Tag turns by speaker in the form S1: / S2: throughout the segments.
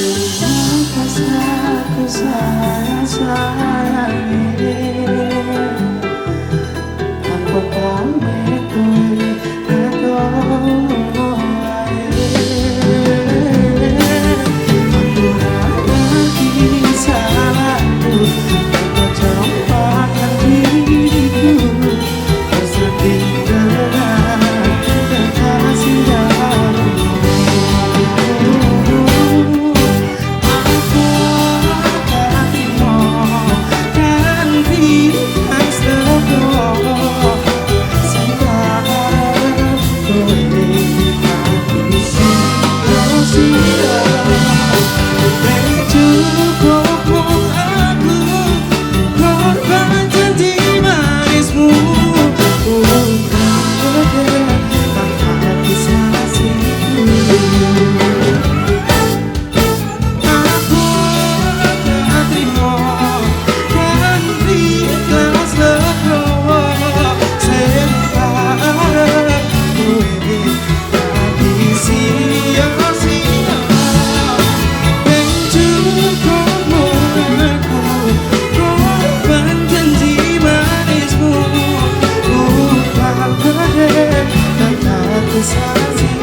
S1: Sayang, sayang, sayang, this house here.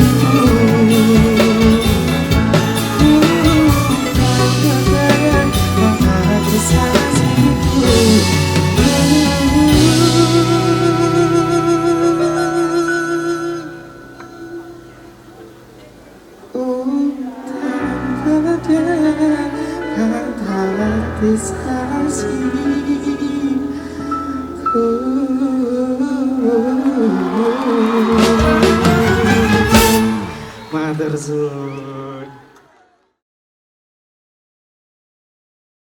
S1: Ooh. mother's